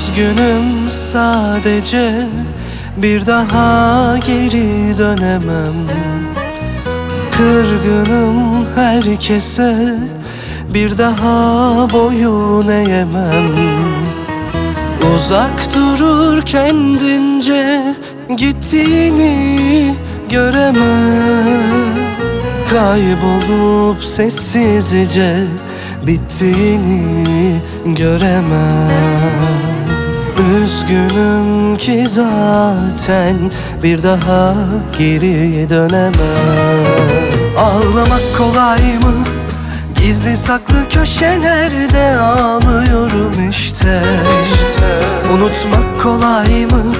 Üzgünüm sadece. Bir daha geri dönemem. Kırgınım herkese. Bir daha boyun eğemem. Uzak durur kendince gittiğini göremem. Kaybolup sessizce bittiğini göremem Üzgünüm ki zaten bir daha geri dönemem Ağlamak kolay mı? Gizli saklı köşelerde ağlıyorum işte Unutmak kolay mı?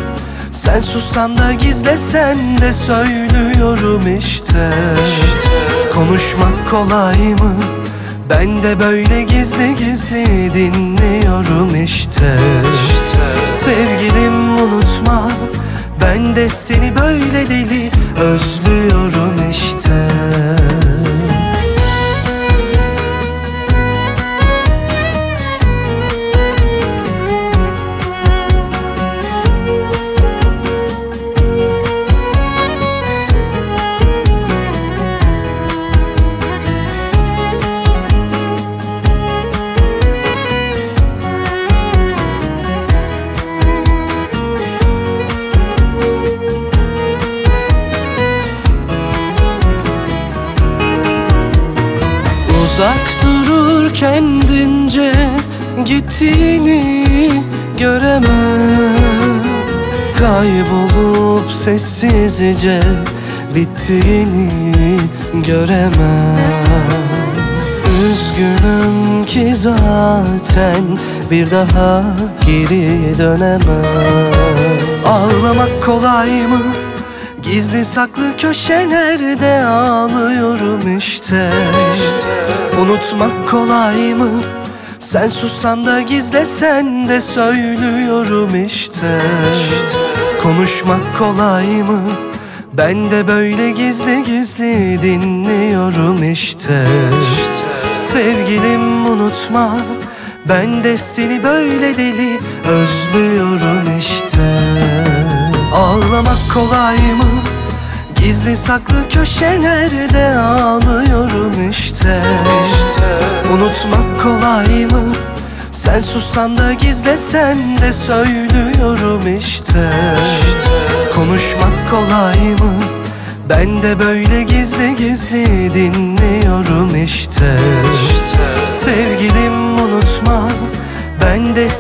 Sen sussan da gizlesen de söylüyorum işte Konuşmak kolay mı? Ben de böyle gizli gizli dinliyorum işte Sevgilim seni böyle deli Uzak durur kendince gittiğini göremem. Kaybolup sessizce bittiğini göremem. Üzgünüm ki zaten bir daha geri dönemem. Ağlamak kolay mı? Gizli saklı köşelerde ağlıyorum işte Unutmak kolay mı? Sen sussan da gizlesen de söylüyorum işte Konuşmak kolay mı? Ben de böyle gizli gizli dinliyorum işte Sevgilim unutma Ben de seni böyle deli özlüyorum Gizli saklı köşelerde ağlıyorum işte, işte. Unutmak kolay mı? Sen susan da gizlesen de söylüyorum işte, işte. Konuşmak kolay mı? Ben de böyle gizli gizli dinliyorum işte, işte. Sevgilim unutma Ben de